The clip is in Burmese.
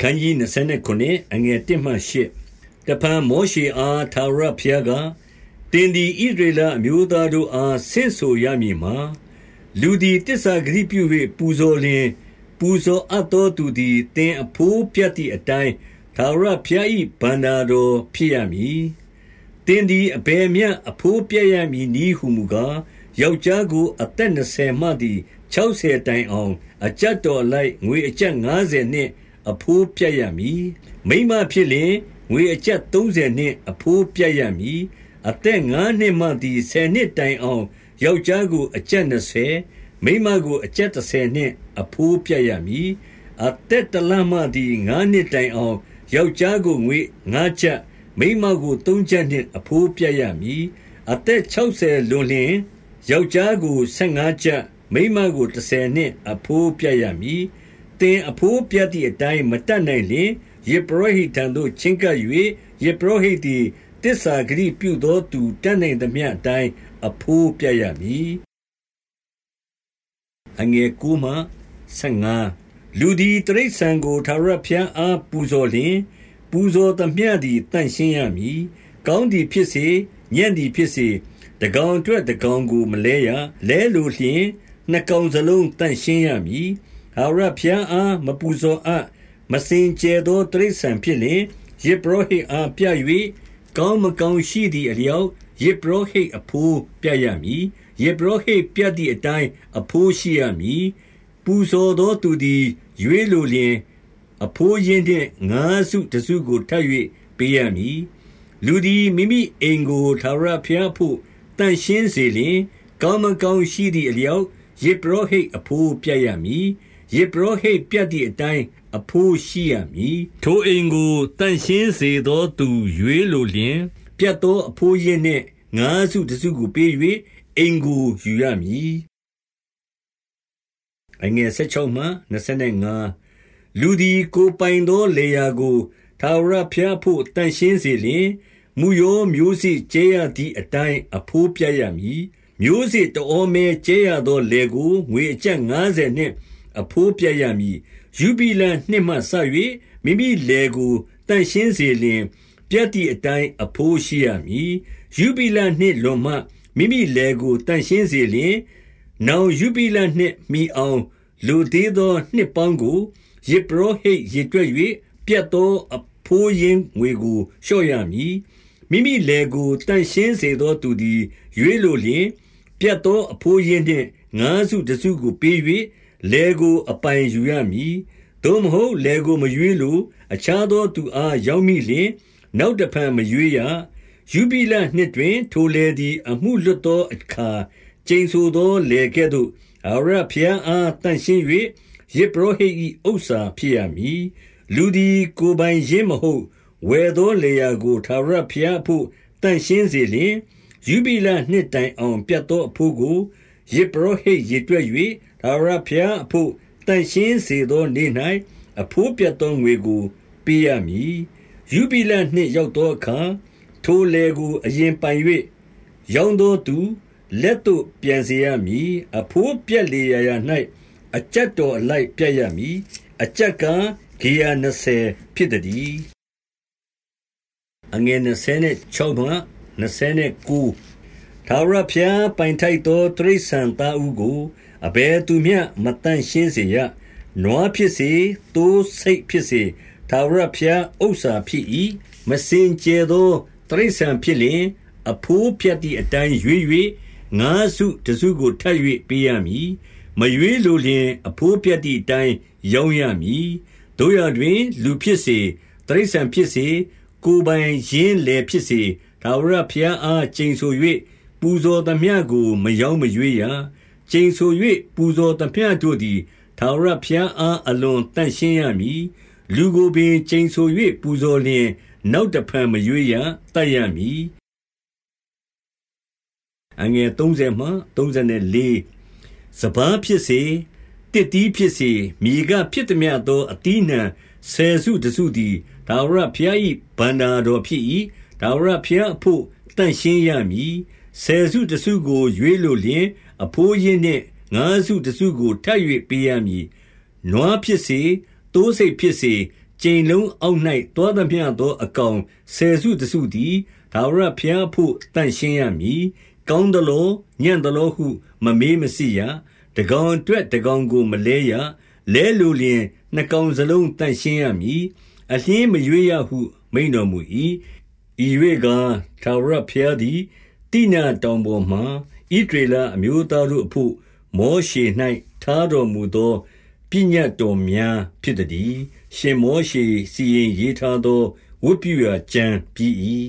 ခန်းကြီး29အငယ်1မှ8တပံမောရှေအားသာရဖျားကတင်ဒီဣဒရေလအမျိုးသားတို့အားဆင့်ဆိုရမည်မှာလူသည်တစ္ဆာဂရိပြု၍ပူဇော်လျင်ပူဇော်အပ်သောသူသည်တင်အဖိုးပြတ်သည့်အတိုင်းသာရဖျား၏ဗန္နာတော်ဖြစ်ရမည်တင်ဒီအဘယ်မျှအဖိုးပြတ်ရမည်နည်းဟုမူကားယောက်ျားကိုအသက်20မှသည်60တိုင်အောင်အကြတ်တော်လိုက်ငွေအကျပ်90နှင့် အဖိုးပြတ်ရမည်မိမဖြစ်လျင်ငွေအကျပ်30နှင့်အဖိုးပြတ်ရမည်အသက်9နှစ်မှသည်10နှစ်တိုင်အောင်ယောက်ျားကိုအကျပ်20မိမကိုအကျပ်30နှင့်အဖိုးပြတ်ရမည်အသက်တလမှသည်9နှစ်တိုင်အောင်ယောက်ျားကိုငွေ9ကျပ်မိမကို3ကျပ်နှင့်အဖိုးပြတ်ရမည်အသက်60လွန်လျင်ယောက်ျားကို15ကျပ်မိမကို30နှင့်အဖိုးပြတ်ရမည် သင်အဖိုးပြတ်သည့်အတိုင်း မတတ်နိုင်လျင်ယေပရောဟိတ်ထံသို့ ချဉ်ကပ်၍ယေပရောဟိတ်သည်တစ္ဆာဂရိပြုသောသူ တတ်နိုင်သမျှအတိုင်းအဖိုးပြတ်ရမည်အငယ်ကူမ15လူသည်တရိษံကိုသာရဖျံအား ပူဇော်လျင် ပူဇော်သမျှသည်တန့်ရှင်းရမည် ကောင်းသည်ဖြစ်စေ ညံ့သည်ဖြစ်စေ တကောင်အတွက် တကောင်ကို မလဲရ လဲလိုလျင် နှစ်ကောင်စလုံးတန့်ရှင်းရမည် ဟာရဖျံအားမပူဇော်အပ်မစင်ကြဲသောတရိษံဖြစ်လျင်ယေဘရဟိအားပြ၍ကောင်းမကောင်းရှိသည့်အလျောက်ယေဘရဟိအဖိုးပြရမည်ယေဘရဟိပြသည့်အတိုင်းအဖိုးရှိရမည်ပူဇော်သောသူသည်ရွေးလိုလျင် အဖိုးရင်းနှင့်ငါးစုတစုကိုထပ်၍ပေးရမည်လူသည်မိမိအိမ်ကိုသာရဖျားဖို့တန်ရှင်းစေလျင် ကောင်းမကောင်းရှိသည့်အလျောက်ယေဘရဟိအဖိုးပြရမည် ယေဘရဟိပြတ်သည့်အတိုင်းအဖိုးရှိရမည် ထိုအိမ်ကိုတန်ရှင်းစေသောသူရွေးလိုလျင် ပြတ်သောအဖိုးရင်းနှင့် ငါးစုတစုကိုပေး၍အိမ်ကိုယူရမည်အငယ်16မှ25လူသည် ကိုပိုင်သောလေယာကိုသာဝရဖျားဖို့တန်ရှင်းစေလျင်မူယောမျိုးစေ့ကျဲရသည့်အတိုင်းအဖိုးပြရမည် မျိုးစေ့တော်မဲကျဲရသောလေကို ငွေအကျပ်90နှင့် အဖိုးပြရမည်ယူဘီလနှစ်မှဆ၍မိမိလေကိုတန့်ရှင်းစေလျင် ပြတ်သည့်အတိုင်းအဖိုးရှိရမည်ယူဘီလနှစ်လွန်မှမိမိလေကိုတန့်ရှင်းစေလျင်နောင်ယူဘီလနှစ်မိအောင်လူသေးသောနှစ်ပေါင်းကိုယေပရောဟိတ်ရေတွက်၍ပြတ်သောအဖိုးရင်းငွေကိုလျှော့ရမည်မိမိလေကိုတန့်ရှင်းစေသောသူသည် ရွေးလိုလျင် ပြတ်သောအဖိုးရင်းနှင့်ငါးစုတစုကိုပေး၍ လေကို အပိုင်ယူရမည် သို့မဟုတ်လေကို မရွေးလို အခြားသောသူအား ရောက်မိလျင် နောက်တဖန် မရွေးရယူဘီလနှစ်တွင် ထိုလေသည် အမှုလွတ်သောအခါ ကျိန်ဆိုသောလေကဲ့သို့အရဖျံအားတန့်ရှင်း၍ယေဘရဟိ၏ဥစ္စာဖြစ်ရမည် လူသည် ကိုပိုင်ရင်းမဟုတ် ဝယ်သောလေယာကိုသာရဖျားဖို့တန့်ရှင်းစေလျင်ယူဘီလနှစ်တိုင်အောင် ပြတ်သောအဖို့ကိုယေဘရဟိရေတွက်၍ ထာဝရဘုရားအဖို့တန်ရှင်းစေသောနေ့၌အဖိုးပြတ်သောငွေကိုပေးရမည်ယူဘီလနှင့်ရောက်သောအခါထိုလေကိုအရင်ပိုင်၍ရောင်းသောသူလက်သို့ပြန်စေရမည်အဖိုးပြက်လေရာရာ၌အကြက်တော်အလိုက်ပြက်ရမည်အကြက်ကဂေယ20ဖြစ်သည်အငယ်26မှ29ထာဝရဘုရားပိုင်ထိုက်သောတိရစ္ဆာန်သားဦးကို အဘယ်သူမျှမတန့်ရှင်းစေရနွားဖြစ်စေတိုးစိတ်ဖြစ်စေထာဝရဘုရားဥစ္စာဖြစ်၏မစင်ကြဲသောတိရစ္ဆာန်ဖြစ်လျင်အဖိုးဖြတ်သည့်အတိုင်းရွေး၍ငါးစုတစုကိုထပ်၍ပေးရမည်မရွေးလိုလျင် အဖိုးဖြတ်သည့်အတိုင်းရောင်းရမည်တို့ရတွင် လူဖြစ်စေတိရစ္ဆာန်ဖြစ်စေကိုယ်ပိုင်ရင်းလေဖြစ်စေထာဝရဘုရားအားကျိန်ဆို၍ပူဇော်သမျှကိုမရောမရွေးရ ကျိန်ဆို၍ပူဇော်သမျှတို့သည် ထာဝရဘုရားအား အလွန်တန့်ရှင်းရမည် လူကိုပင် ကျိန်ဆို၍ပူဇော်လျင် နောက်တဖန် မရွေးရတတ်ရမည်အငယ်30မှ34စပားဖြစ်စေတစ်တီးဖြစ်စေ မြေကဖြစ်သည်များသောအတီးနှံဆယ်စုတစုသည်ဒါဝရဘုရား၏ဗန္နာတော် ဖြစ်၏ဒါဝရဘုရားအဖို့တန့်ရှင်းရမည် ဆယ်စုတစုကို ရွေးလိုလျင်အဖိုးရင်းနှင့် ငါးစုတစုကို ထပ်၍ပေးရမည် နွားဖြစ်စေတိုးစိတ်ဖြစ်စေ ကြိမ်လုံးအောက်၌တွားသမျှသော အကောင်ဆယ်စုတစုသည် ထာဝရဘုရားအဘို့တန့်ရှင်းရမည်။ကောင်းသလော ညံ့သလောဟု မမေးမစစ်ရ။တကောင်အတွက် တကောင်ကို မလဲရ။လဲလိုလျှင် နှစ်ကောင်စလုံး သန့်ရှင်းရမည်။အလျှင်းမရွေးရဟု မိန့်တော်မူ၏။ဤရွေ့ကား ထာဝရဘုရားသည် တိနာတောင်ပေါ်မှာဣသရေလအမျိုးသားတို့အဘို့မောရှေ၌ထားတော်မူသောပညတ်တော်များဖြစ်သတည်း။ရှင်မောရှေစီရင်ရေးထားသောဝတ်ပြုရာကျမ်းပြီး၏